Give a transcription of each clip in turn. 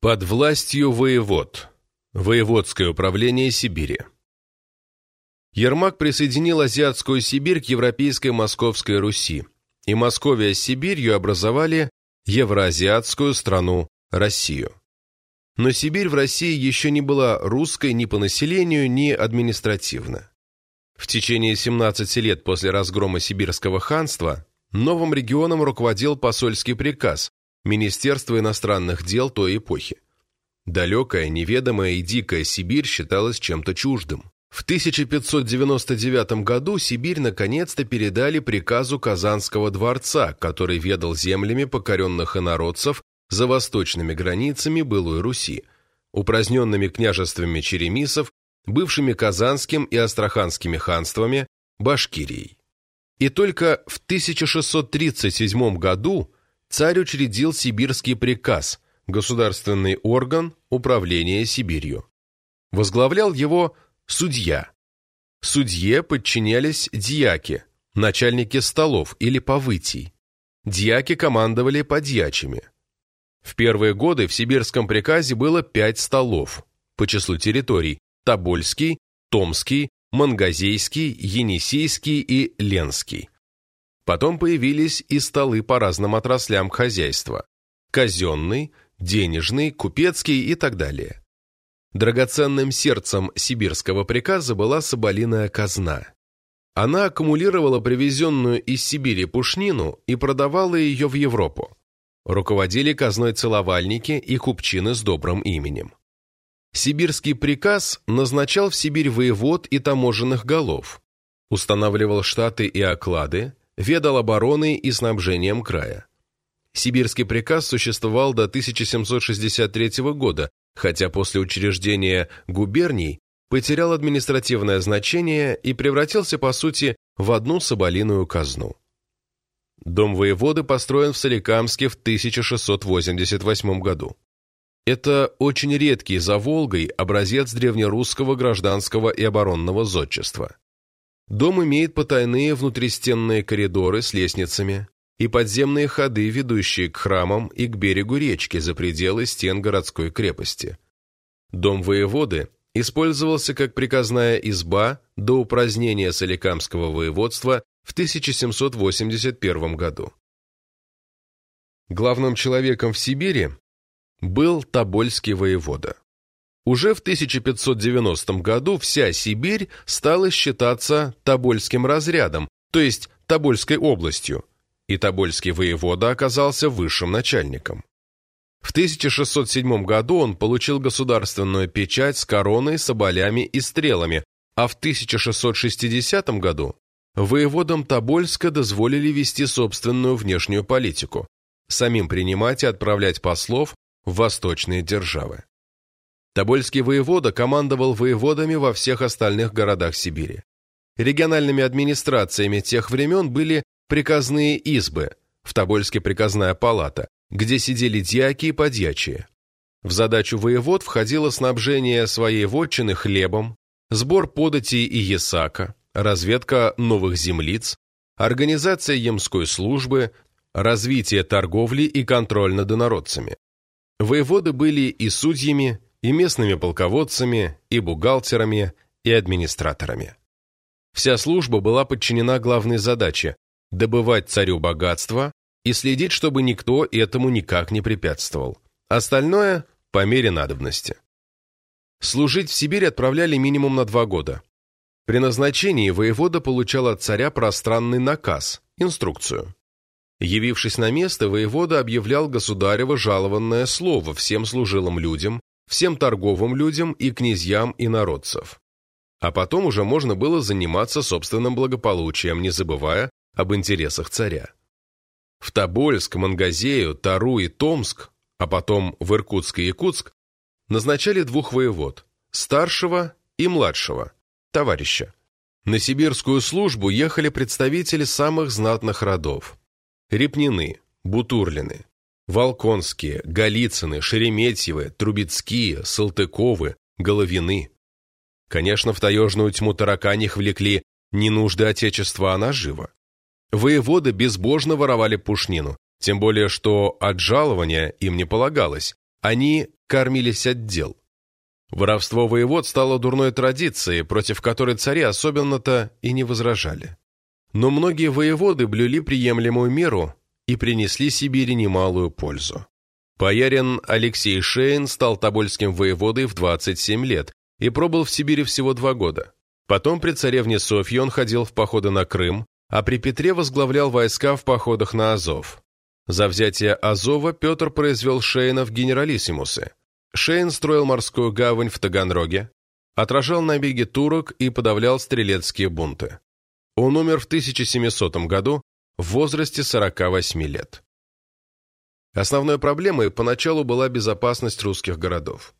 Под властью воевод. Воеводское управление Сибири. Ермак присоединил Азиатскую Сибирь к Европейской Московской Руси, и Московия с Сибирью образовали Евроазиатскую страну Россию. Но Сибирь в России еще не была русской ни по населению, ни административно. В течение 17 лет после разгрома Сибирского ханства новым регионом руководил посольский приказ, Министерство иностранных дел той эпохи. Далекая, неведомая и дикая Сибирь считалась чем-то чуждым. В 1599 году Сибирь наконец-то передали приказу Казанского дворца, который ведал землями покоренных инородцев за восточными границами былой Руси, упраздненными княжествами черемисов, бывшими Казанским и Астраханскими ханствами, Башкирией. И только в 1637 году царь учредил сибирский приказ, государственный орган управления Сибирью. Возглавлял его судья. Судье подчинялись дьяки, начальники столов или повытий. Дьяки командовали подьячими. В первые годы в сибирском приказе было пять столов по числу территорий – Тобольский, Томский, Мангазейский, Енисейский и Ленский. Потом появились и столы по разным отраслям хозяйства – казенный, денежный, купецкий и так далее. Драгоценным сердцем сибирского приказа была соболиная казна. Она аккумулировала привезенную из Сибири пушнину и продавала ее в Европу. Руководили казной целовальники и купчины с добрым именем. Сибирский приказ назначал в Сибирь воевод и таможенных голов, устанавливал штаты и оклады, ведал обороной и снабжением края. Сибирский приказ существовал до 1763 года, хотя после учреждения губерний потерял административное значение и превратился, по сути, в одну соболиную казну. Дом воеводы построен в Соликамске в 1688 году. Это очень редкий за Волгой образец древнерусского гражданского и оборонного зодчества. Дом имеет потайные внутристенные коридоры с лестницами и подземные ходы, ведущие к храмам и к берегу речки за пределы стен городской крепости. Дом воеводы использовался как приказная изба до упразднения Соликамского воеводства в 1781 году. Главным человеком в Сибири был Тобольский воевода. Уже в 1590 году вся Сибирь стала считаться Тобольским разрядом, то есть Тобольской областью, и Тобольский воевода оказался высшим начальником. В 1607 году он получил государственную печать с короной, соболями и стрелами, а в 1660 году воеводам Тобольска дозволили вести собственную внешнюю политику, самим принимать и отправлять послов в восточные державы. Тобольский воевода командовал воеводами во всех остальных городах Сибири. Региональными администрациями тех времен были приказные избы, в Тобольске приказная палата, где сидели дьяки и подьячие. В задачу воевод входило снабжение своей вотчины хлебом, сбор податей и ясака, разведка новых землиц, организация емской службы, развитие торговли и контроль над инородцами. Воеводы были и судьями, и местными полководцами, и бухгалтерами, и администраторами. Вся служба была подчинена главной задаче – добывать царю богатство и следить, чтобы никто этому никак не препятствовал. Остальное – по мере надобности. Служить в Сибирь отправляли минимум на два года. При назначении воевода получал от царя пространный наказ, инструкцию. Явившись на место, воевода объявлял государево жалованное слово всем служилым людям, всем торговым людям и князьям и народцев. А потом уже можно было заниматься собственным благополучием, не забывая об интересах царя. В Тобольск, Мангазею, Тару и Томск, а потом в Иркутск и Якутск, назначали двух воевод – старшего и младшего, товарища. На сибирскую службу ехали представители самых знатных родов – Репнины, Бутурлины, Волконские, Голицыны, Шереметьевы, Трубецкие, Салтыковы, Головины. Конечно, в таежную тьму тараканьих влекли не нужды Отечества, а наживо. Воеводы безбожно воровали пушнину, тем более, что от жалования им не полагалось, Они кормились от дел. Воровство воевод стало дурной традицией, против которой цари особенно-то и не возражали. Но многие воеводы блюли приемлемую меру и принесли Сибири немалую пользу. Боярин Алексей Шейн стал тобольским воеводой в 27 лет и пробыл в Сибири всего два года. Потом при царевне Софье он ходил в походы на Крым, а при Петре возглавлял войска в походах на Азов. За взятие Азова Петр произвел Шейна в генералиссимусы. Шейн строил морскую гавань в Таганроге, отражал набеги турок и подавлял стрелецкие бунты. Он умер в 1700 году в возрасте 48 лет. Основной проблемой поначалу была безопасность русских городов.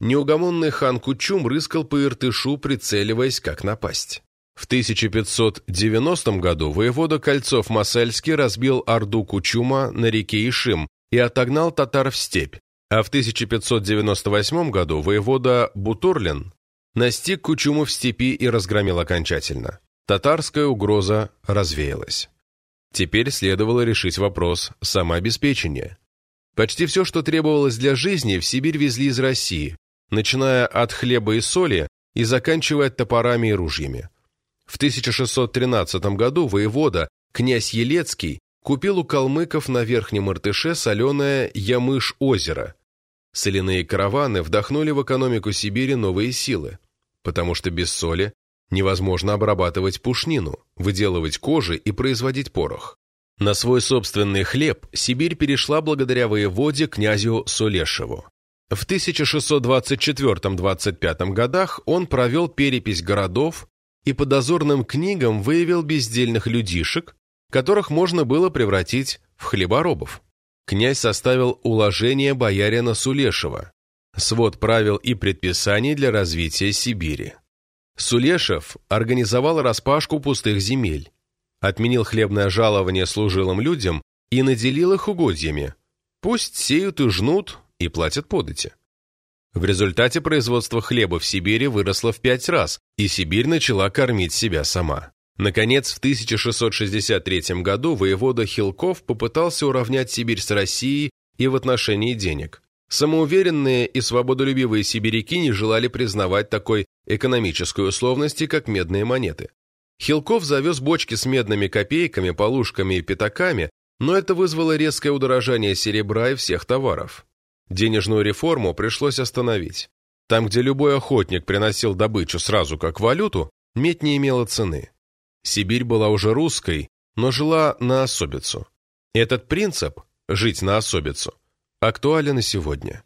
Неугомонный хан Кучум рыскал по Иртышу, прицеливаясь, как напасть. В 1590 году воевода Кольцов-Масальский разбил орду Кучума на реке Ишим и отогнал татар в степь, а в 1598 году воевода Бутурлин настиг Кучуму в степи и разгромил окончательно. Татарская угроза развеялась. Теперь следовало решить вопрос самообеспечения. Почти все, что требовалось для жизни, в Сибирь везли из России, начиная от хлеба и соли и заканчивая топорами и ружьями. В 1613 году воевода, князь Елецкий, купил у калмыков на Верхнем Иртыше соленое Ямыш-озеро. Соляные караваны вдохнули в экономику Сибири новые силы, потому что без соли невозможно обрабатывать пушнину, выделывать кожи и производить порох. На свой собственный хлеб Сибирь перешла благодаря воеводе князю Сулешеву. В 1624-25 годах он провел перепись городов и по дозорным книгам выявил бездельных людишек, которых можно было превратить в хлеборобов. Князь составил уложение боярина Сулешева, свод правил и предписаний для развития Сибири. Сулешев организовал распашку пустых земель, отменил хлебное жалование служилым людям и наделил их угодьями. Пусть сеют и жнут, и платят подати. В результате производство хлеба в Сибири выросло в пять раз, и Сибирь начала кормить себя сама. Наконец, в 1663 году воевода Хилков попытался уравнять Сибирь с Россией и в отношении денег. Самоуверенные и свободолюбивые сибиряки не желали признавать такой экономической условности, как медные монеты. Хилков завез бочки с медными копейками, полушками и пятаками, но это вызвало резкое удорожание серебра и всех товаров. Денежную реформу пришлось остановить. Там, где любой охотник приносил добычу сразу как валюту, медь не имела цены. Сибирь была уже русской, но жила на особицу. Этот принцип – жить на особицу – актуален и сегодня.